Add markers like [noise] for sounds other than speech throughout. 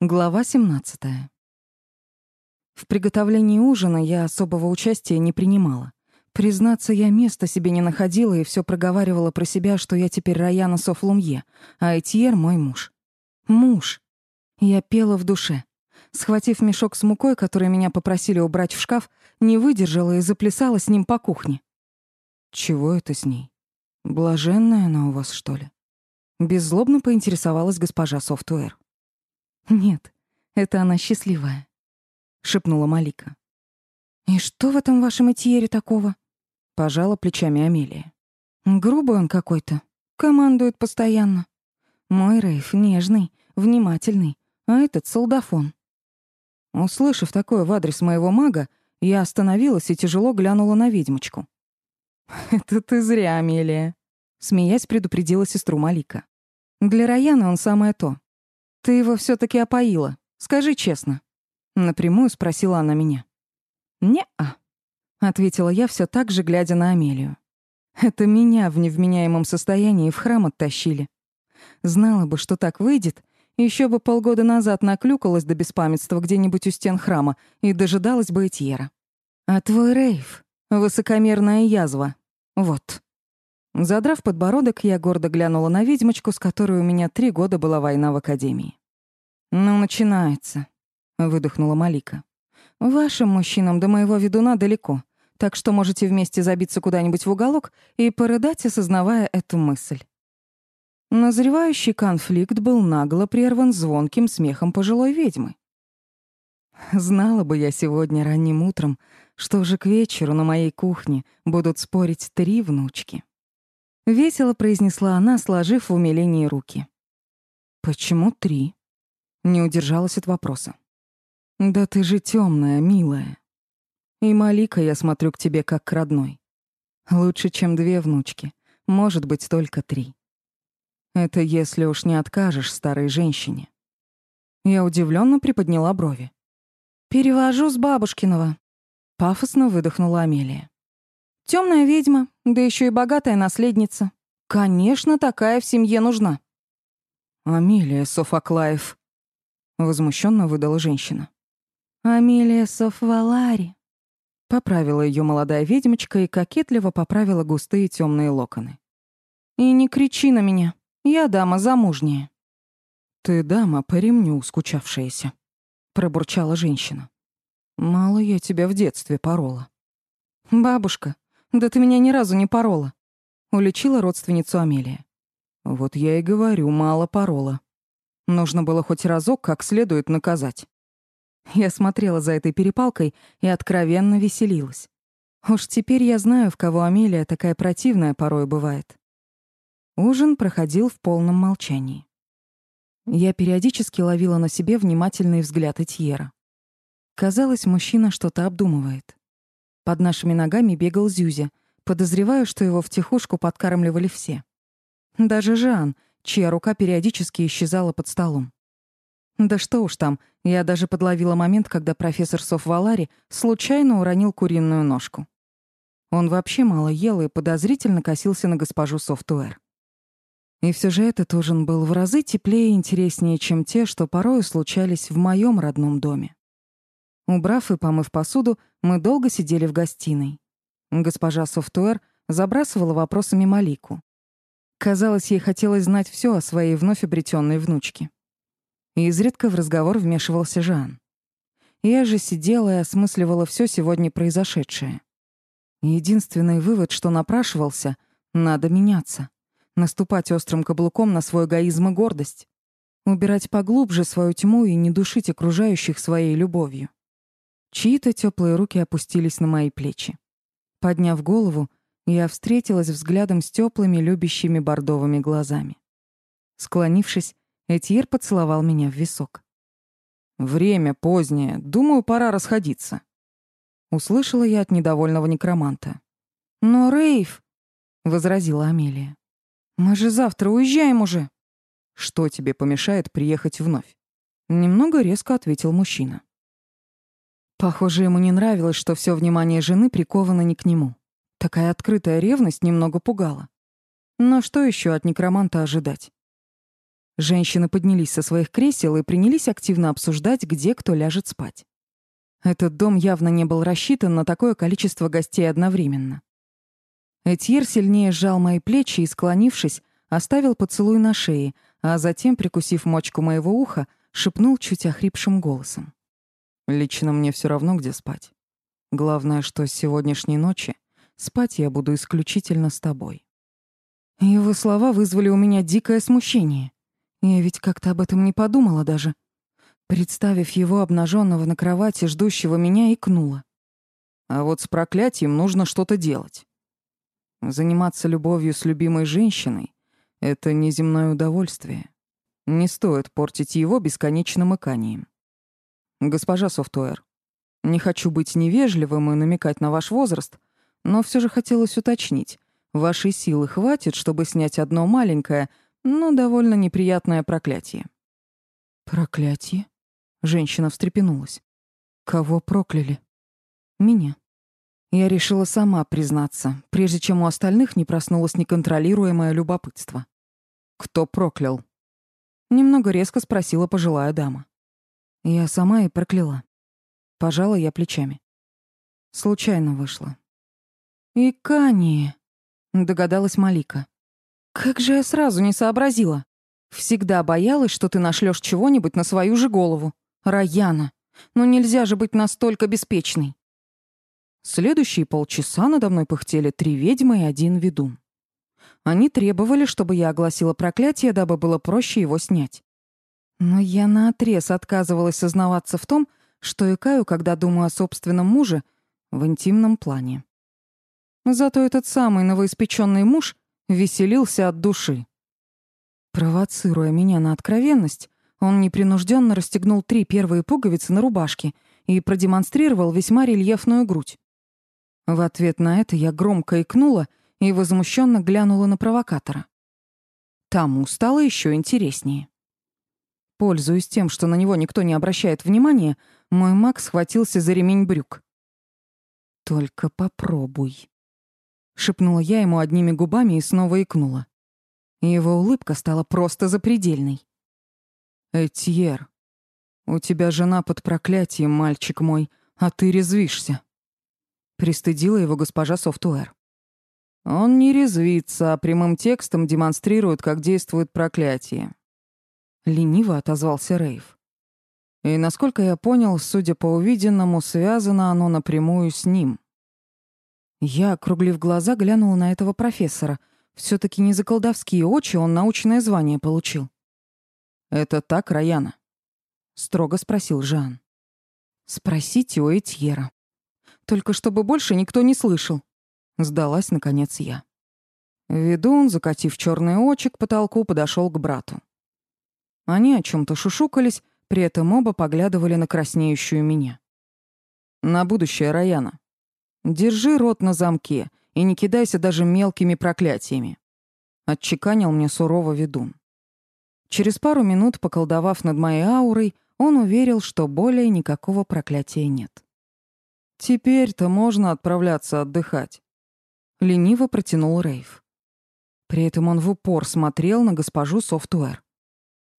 Глава 17. В приготовлении ужина я особого участия не принимала. Признаться, я места себе не находила и все проговаривала про себя, что я теперь Раяна Софлумье, а Этьер — мой муж. Муж. Я пела в душе. Схватив мешок с мукой, который меня попросили убрать в шкаф, не выдержала и заплясала с ним по кухне. Чего это с ней? Блаженная она у вас, что ли? Беззлобно поинтересовалась госпожа Софтуэр. «Нет, это она счастливая», — шепнула Малика. «И что в этом вашем этьере такого?» — пожала плечами Амелия. «Грубый он какой-то, командует постоянно. Мой Рейф нежный, внимательный, а этот — солдафон». Услышав такое в адрес моего мага, я остановилась и тяжело глянула на ведьмочку. [laughs] «Это ты зря, Амелия», — смеясь предупредила сестру Малика. «Для Раяны он самое то. «Ты его все таки опоила. Скажи честно». Напрямую спросила она меня. «Не-а», — ответила я все так же, глядя на Амелию. «Это меня в невменяемом состоянии в храм оттащили. Знала бы, что так выйдет, еще бы полгода назад наклюкалась до беспамятства где-нибудь у стен храма и дожидалась бы Этьера. А твой рейв — высокомерная язва. Вот». Задрав подбородок, я гордо глянула на ведьмочку, с которой у меня три года была война в академии. «Ну, начинается», — выдохнула Малика. «Вашим мужчинам до моего ведуна далеко, так что можете вместе забиться куда-нибудь в уголок и порыдать, осознавая эту мысль». Назревающий конфликт был нагло прерван звонким смехом пожилой ведьмы. Знала бы я сегодня ранним утром, что уже к вечеру на моей кухне будут спорить три внучки. Весело произнесла она, сложив в умилении руки. «Почему три?» Не удержалась от вопроса. «Да ты же темная, милая. И Малика, я смотрю к тебе как к родной. Лучше, чем две внучки. Может быть, только три. Это если уж не откажешь старой женщине». Я удивленно приподняла брови. «Перевожу с бабушкиного», — пафосно выдохнула Амелия. Темная ведьма, да еще и богатая наследница. Конечно, такая в семье нужна». «Амелия Софаклаев», возмущенно выдала женщина. Амелия Софвалари. Поправила ее молодая ведьмочка и кокетливо поправила густые темные локоны. И не кричи на меня. Я дама замужняя. Ты дама по ремню скучавшаяся, пробурчала женщина. Мало я тебя в детстве порола. Бабушка, да ты меня ни разу не порола, уличила родственницу Амелия. Вот я и говорю, мало порола. Нужно было хоть разок как следует наказать. Я смотрела за этой перепалкой и откровенно веселилась. Уж теперь я знаю, в кого Амелия такая противная порой бывает. Ужин проходил в полном молчании. Я периодически ловила на себе внимательный взгляд Этьера. Казалось, мужчина что-то обдумывает. Под нашими ногами бегал Зюзя, подозреваю, что его втихушку подкармливали все. Даже Жан — чья рука периодически исчезала под столом. Да что уж там, я даже подловила момент, когда профессор Софвалари случайно уронил куриную ножку. Он вообще мало ел и подозрительно косился на госпожу Софтуэр. И все же этот ужин был в разы теплее и интереснее, чем те, что порою случались в моем родном доме. Убрав и помыв посуду, мы долго сидели в гостиной. Госпожа Софтуэр забрасывала вопросами Малику. Казалось, ей хотелось знать все о своей вновь обретенной внучке. Изредка в разговор вмешивался Жан. Я же сидела и осмысливала все сегодня произошедшее. Единственный вывод, что напрашивался — надо меняться. Наступать острым каблуком на свой эгоизм и гордость. Убирать поглубже свою тьму и не душить окружающих своей любовью. Чьи-то теплые руки опустились на мои плечи. Подняв голову, я встретилась взглядом с теплыми, любящими бордовыми глазами. Склонившись, Этьер поцеловал меня в висок. «Время позднее. Думаю, пора расходиться». Услышала я от недовольного некроманта. «Но, Рейв...» — возразила Амелия. «Мы же завтра уезжаем уже». «Что тебе помешает приехать вновь?» Немного резко ответил мужчина. Похоже, ему не нравилось, что все внимание жены приковано не к нему. Такая открытая ревность немного пугала. Но что еще от некроманта ожидать? Женщины поднялись со своих кресел и принялись активно обсуждать, где кто ляжет спать. Этот дом явно не был рассчитан на такое количество гостей одновременно. Этьер сильнее сжал мои плечи и, склонившись, оставил поцелуй на шее, а затем, прикусив мочку моего уха, шепнул чуть охрипшим голосом. «Лично мне все равно, где спать. Главное, что с сегодняшней ночи спать я буду исключительно с тобой». Его слова вызвали у меня дикое смущение. Я ведь как-то об этом не подумала даже. Представив его обнаженного на кровати, ждущего меня, икнула. А вот с проклятием нужно что-то делать. Заниматься любовью с любимой женщиной — это неземное удовольствие. Не стоит портить его бесконечным иканием. Госпожа Софтуэр, не хочу быть невежливым и намекать на ваш возраст, но все же хотелось уточнить. Вашей силы хватит, чтобы снять одно маленькое — но довольно неприятное проклятие. «Проклятие?» — женщина встрепенулась. «Кого прокляли?» «Меня». Я решила сама признаться, прежде чем у остальных не проснулось неконтролируемое любопытство. «Кто проклял?» Немного резко спросила пожилая дама. Я сама и прокляла. Пожала я плечами. Случайно вышло. «Икание», — догадалась Малика. Как же я сразу не сообразила? Всегда боялась, что ты нашлёшь чего-нибудь на свою же голову. Раяна, ну нельзя же быть настолько беспечной. Следующие полчаса надо мной пыхтели три ведьмы и один ведун. Они требовали, чтобы я огласила проклятие, дабы было проще его снять. Но я наотрез отказывалась сознаваться в том, что икаю, когда думаю о собственном муже в интимном плане. Зато этот самый новоиспеченный муж веселился от души. Провоцируя меня на откровенность, он непринужденно расстегнул три первые пуговицы на рубашке и продемонстрировал весьма рельефную грудь. В ответ на это я громко икнула и возмущенно глянула на провокатора. Тому стало еще интереснее. Пользуясь тем, что на него никто не обращает внимания, мой маг схватился за ремень брюк. «Только попробуй», шепнула я ему одними губами и снова икнула. Его улыбка стала просто запредельной. Этьер, у тебя жена под проклятием, мальчик мой, а ты резвишься. Пристыдила его госпожа Софтуэр. Он не резвится, а прямым текстом демонстрирует, как действует проклятие. Лениво отозвался Рейв. И, насколько я понял, судя по увиденному, связано оно напрямую с ним. Я, округлив глаза, глянула на этого профессора. все таки не за колдовские очи он научное звание получил. «Это так, Раяна?» — строго спросил Жан. «Спросите у Этьера. Только чтобы больше никто не слышал». Сдалась, наконец, я. Ведун, закатив черные очи к потолку, подошел к брату. Они о чем то шушукались, при этом оба поглядывали на краснеющую меня. «На будущее, Раяна», Держи рот на замке и не кидайся даже мелкими проклятиями. Отчеканил мне сурово ведун. Через пару минут, поколдовав над моей аурой, он уверил, что более никакого проклятия нет. «Теперь-то можно отправляться отдыхать», — лениво протянул Рейв. При этом он в упор смотрел на госпожу Софтуэр.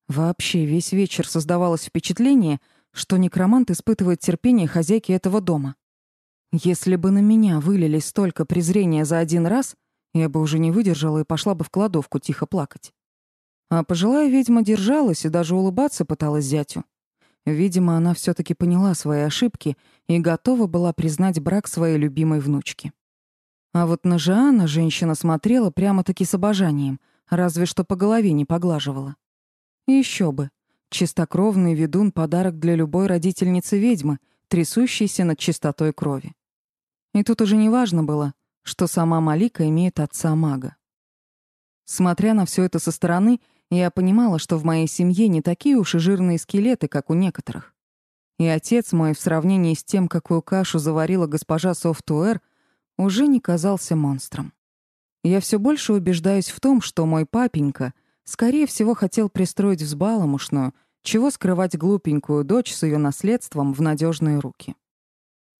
Вообще, весь вечер создавалось впечатление, что некромант испытывает терпение хозяйки этого дома. Если бы на меня вылили столько презрения за один раз, я бы уже не выдержала и пошла бы в кладовку тихо плакать. А пожилая ведьма держалась и даже улыбаться пыталась зятю. Видимо, она все таки поняла свои ошибки и готова была признать брак своей любимой внучки. А вот на Жиана женщина смотрела прямо-таки с обожанием, разве что по голове не поглаживала. Еще бы. Чистокровный ведун — подарок для любой родительницы ведьмы, трясущейся над чистотой крови. И тут уже не важно было, что сама Малика имеет отца-мага. Смотря на все это со стороны, я понимала, что в моей семье не такие уж и жирные скелеты, как у некоторых. И отец мой в сравнении с тем, какую кашу заварила госпожа Софтуэр, уже не казался монстром. Я все больше убеждаюсь в том, что мой папенька, скорее всего, хотел пристроить взбаламушную, чего скрывать глупенькую дочь с ее наследством в надежные руки.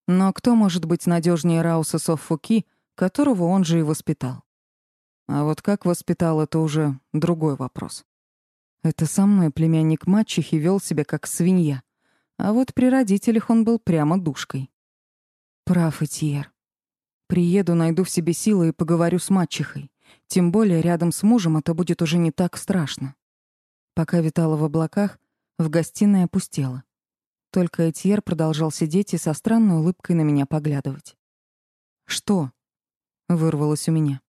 Но кто может быть надежнее Рауса Соффуки, которого он же и воспитал? А вот как воспитал, это уже другой вопрос. Это со мной племянник мачехи вел себя как свинья. А вот при родителях он был прямо душкой. Прав, Этьер. Приеду, найду в себе силы и поговорю с мачехой. Тем более рядом с мужем это будет уже не так страшно. Пока витала в облаках, в гостиной опустела. Только Этьер продолжал сидеть и со странной улыбкой на меня поглядывать. «Что?» — вырвалось у меня.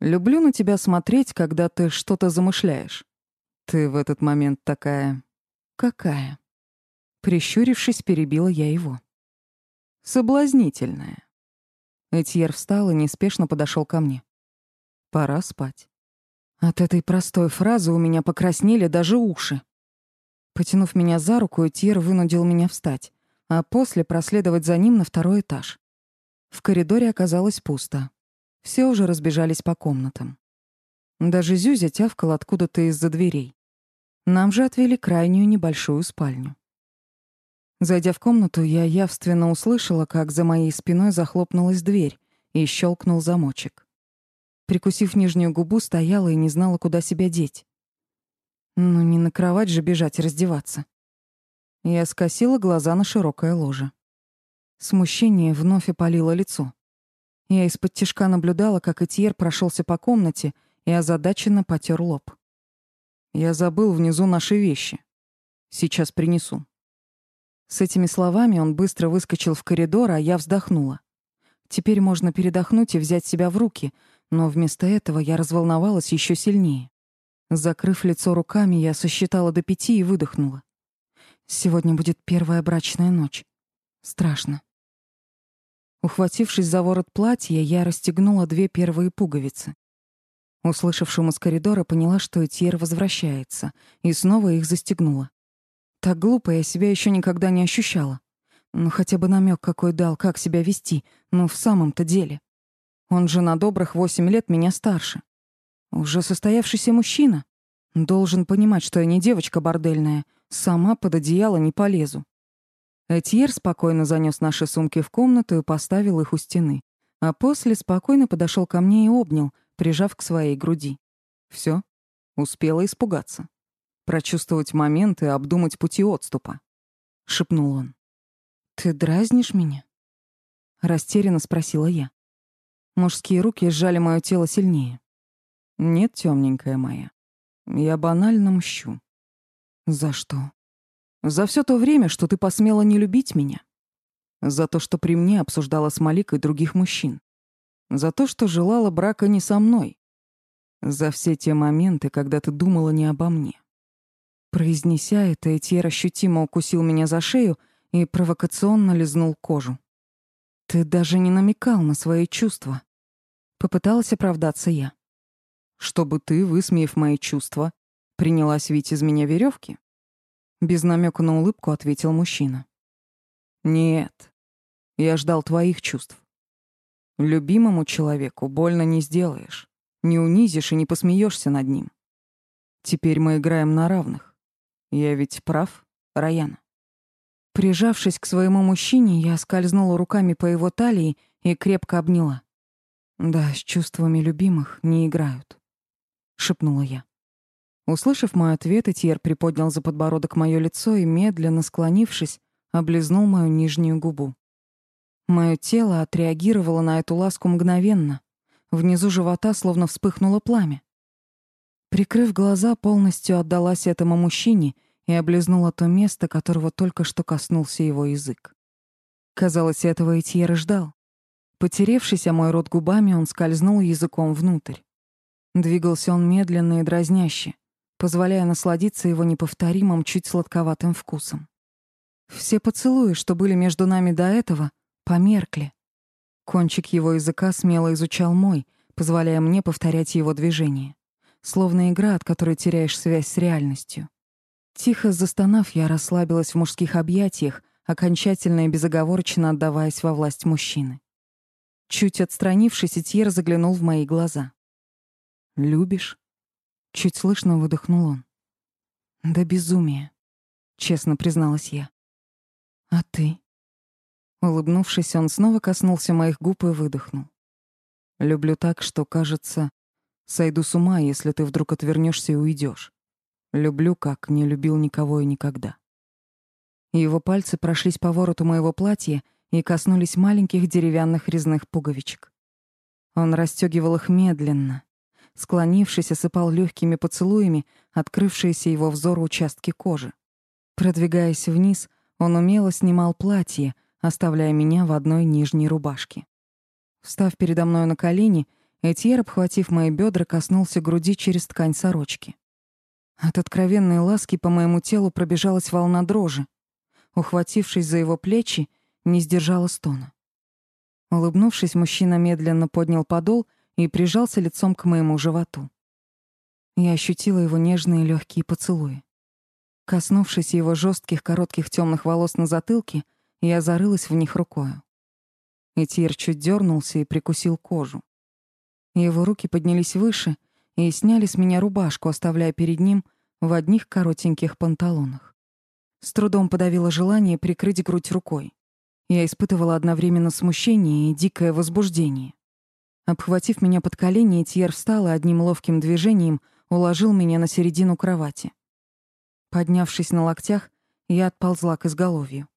«Люблю на тебя смотреть, когда ты что-то замышляешь. Ты в этот момент такая... Какая?» Прищурившись, перебила я его. «Соблазнительная». Этьер встал и неспешно подошел ко мне. «Пора спать». От этой простой фразы у меня покраснели даже уши. Потянув меня за руку, Этьер вынудил меня встать, а после проследовать за ним на второй этаж. В коридоре оказалось пусто. Все уже разбежались по комнатам. Даже Зюзя тявкал откуда-то из-за дверей. Нам же отвели крайнюю небольшую спальню. Зайдя в комнату, я явственно услышала, как за моей спиной захлопнулась дверь и щелкнул замочек. Прикусив нижнюю губу, стояла и не знала, куда себя деть. Ну, не на кровать же бежать раздеваться. Я скосила глаза на широкое ложе. Смущение вновь опалило лицо. Я из-под тишка наблюдала, как Этьер прошелся по комнате и озадаченно потер лоб. «Я забыл внизу наши вещи. Сейчас принесу». С этими словами он быстро выскочил в коридор, а я вздохнула. Теперь можно передохнуть и взять себя в руки, но вместо этого я разволновалась еще сильнее. Закрыв лицо руками, я сосчитала до пяти и выдохнула. Сегодня будет первая брачная ночь. Страшно. Ухватившись за ворот платья, я расстегнула две первые пуговицы. Услышав шум из коридора, поняла, что Этьер возвращается, и снова их застегнула. Так глупо я себя еще никогда не ощущала. Ну, хотя бы намек какой дал, как себя вести, ну, в самом-то деле. Он же на добрых восемь лет меня старше. Уже состоявшийся мужчина. Должен понимать, что я не девочка бордельная. Сама под одеяло не полезу. Этьер спокойно занес наши сумки в комнату и поставил их у стены. А после спокойно подошел ко мне и обнял, прижав к своей груди. Все, успела испугаться прочувствовать момент и обдумать пути отступа», — шепнул он. «Ты дразнишь меня?» — растерянно спросила я. Мужские руки сжали мое тело сильнее. «Нет, темненькая моя, я банально мщу». «За что?» «За все то время, что ты посмела не любить меня. За то, что при мне обсуждала с Маликой других мужчин. За то, что желала брака не со мной. За все те моменты, когда ты думала не обо мне. Произнеся это, Этьер ощутимо укусил меня за шею и провокационно лизнул кожу. «Ты даже не намекал на свои чувства». Попыталась оправдаться я. «Чтобы ты, высмеяв мои чувства, принялась вить из меня веревки? Без намека на улыбку ответил мужчина. «Нет, я ждал твоих чувств. Любимому человеку больно не сделаешь, не унизишь и не посмеешься над ним. Теперь мы играем на равных. Я ведь прав, Раяна. Прижавшись к своему мужчине, я скользнула руками по его талии и крепко обняла. «Да, с чувствами любимых не играют», — шепнула я. Услышав мой ответ, Этьер приподнял за подбородок мое лицо и, медленно склонившись, облизнул мою нижнюю губу. Мое тело отреагировало на эту ласку мгновенно. Внизу живота словно вспыхнуло пламя. Прикрыв глаза, полностью отдалась этому мужчине и облизнула то место, которого только что коснулся его язык. Казалось, этого Этьер ждал. Потеревшись о мой рот губами, он скользнул языком внутрь. Двигался он медленно и дразняще, позволяя насладиться его неповторимым, чуть сладковатым вкусом. Все поцелуи, что были между нами до этого, померкли. Кончик его языка смело изучал мой, позволяя мне повторять его движения словно игра, от которой теряешь связь с реальностью. Тихо застонав, я расслабилась в мужских объятиях, окончательно и безоговорочно отдаваясь во власть мужчины. Чуть отстранившись, Этьер заглянул в мои глаза. «Любишь?» Чуть слышно выдохнул он. «Да безумие», — честно призналась я. «А ты?» Улыбнувшись, он снова коснулся моих губ и выдохнул. «Люблю так, что, кажется, Сойду с ума, если ты вдруг отвернешься и уйдешь. Люблю, как не любил никого и никогда. Его пальцы прошлись по вороту моего платья и коснулись маленьких деревянных резных пуговичек. Он расстегивал их медленно, склонившись, осыпал легкими поцелуями открывшиеся его взору участки кожи. Продвигаясь вниз, он умело снимал платье, оставляя меня в одной нижней рубашке. Встав передо мной на колени, Этьер, обхватив мои бедра, коснулся груди через ткань сорочки. От откровенной ласки по моему телу пробежалась волна дрожи. Ухватившись за его плечи, не сдержала стона. Улыбнувшись, мужчина медленно поднял подол и прижался лицом к моему животу. Я ощутила его нежные легкие поцелуи. Коснувшись его жестких коротких темных волос на затылке, я зарылась в них рукою. Этьер чуть дернулся и прикусил кожу. Его руки поднялись выше и сняли с меня рубашку, оставляя перед ним в одних коротеньких панталонах. С трудом подавила желание прикрыть грудь рукой. Я испытывала одновременно смущение и дикое возбуждение. Обхватив меня под колени, Этьер встал и одним ловким движением уложил меня на середину кровати. Поднявшись на локтях, я отползла к изголовью.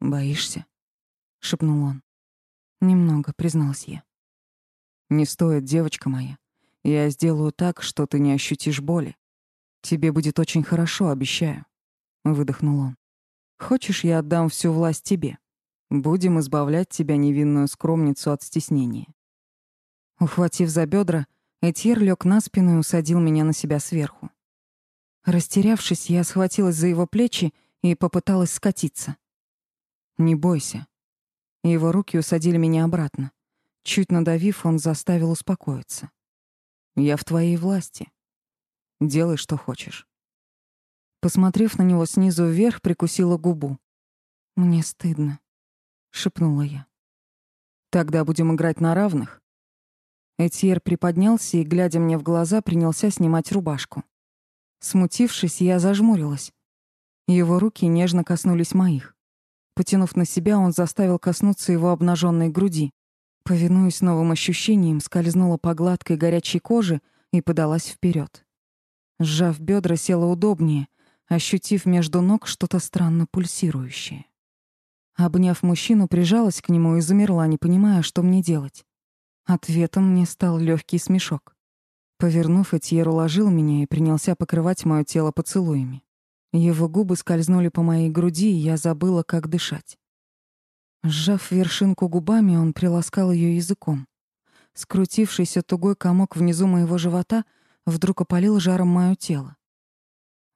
«Боишься?» — шепнул он. «Немного», — призналась я. «Не стоит, девочка моя. Я сделаю так, что ты не ощутишь боли. Тебе будет очень хорошо, обещаю», — выдохнул он. «Хочешь, я отдам всю власть тебе? Будем избавлять тебя, невинную скромницу, от стеснения». Ухватив за бедра, Этьер лег на спину и усадил меня на себя сверху. Растерявшись, я схватилась за его плечи и попыталась скатиться. «Не бойся». Его руки усадили меня обратно. Чуть надавив, он заставил успокоиться. «Я в твоей власти. Делай, что хочешь». Посмотрев на него снизу вверх, прикусила губу. «Мне стыдно», — шепнула я. «Тогда будем играть на равных?» Этьер приподнялся и, глядя мне в глаза, принялся снимать рубашку. Смутившись, я зажмурилась. Его руки нежно коснулись моих. Потянув на себя, он заставил коснуться его обнаженной груди. Повинуясь новым ощущениям, скользнула по гладкой горячей коже и подалась вперед. Сжав бедра, села удобнее, ощутив между ног что-то странно пульсирующее. Обняв мужчину, прижалась к нему и замерла, не понимая, что мне делать. Ответом мне стал легкий смешок. Повернув, Этьер уложил меня и принялся покрывать мое тело поцелуями. Его губы скользнули по моей груди, и я забыла, как дышать. Сжав вершинку губами, он приласкал ее языком. Скрутившийся тугой комок внизу моего живота вдруг опалил жаром мое тело.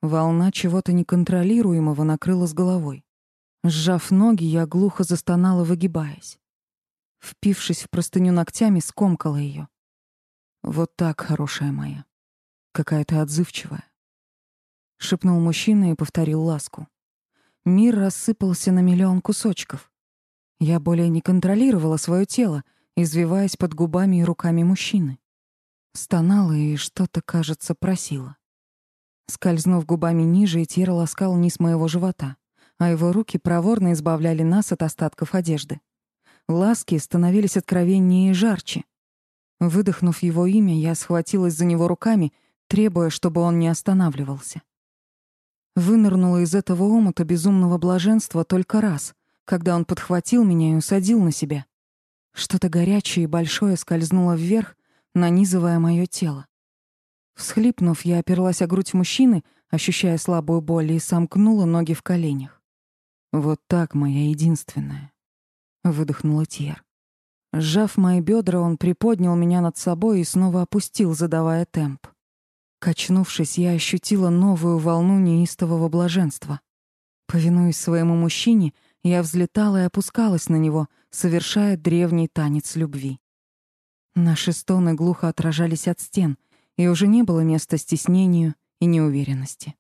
Волна чего-то неконтролируемого накрыла с головой. Сжав ноги, я глухо застонала, выгибаясь. Впившись в простыню ногтями, скомкала ее. Вот так, хорошая моя. Какая то отзывчивая. Шепнул мужчина и повторил ласку. Мир рассыпался на миллион кусочков. Я более не контролировала свое тело, извиваясь под губами и руками мужчины. Стонала и что-то, кажется, просила. Скользнув губами ниже, Этир ласкал низ моего живота, а его руки проворно избавляли нас от остатков одежды. Ласки становились откровеннее и жарче. Выдохнув его имя, я схватилась за него руками, требуя, чтобы он не останавливался. Вынырнула из этого омута безумного блаженства только раз, когда он подхватил меня и усадил на себя. Что-то горячее и большое скользнуло вверх, нанизывая мое тело. Всхлипнув, я оперлась о грудь мужчины, ощущая слабую боль, и сомкнула ноги в коленях. «Вот так, моя единственная», — выдохнула Тьер. Сжав мои бедра, он приподнял меня над собой и снова опустил, задавая темп. Качнувшись, я ощутила новую волну неистового блаженства. Повинуясь своему мужчине, я взлетала и опускалась на него, совершая древний танец любви. Наши стоны глухо отражались от стен, и уже не было места стеснению и неуверенности.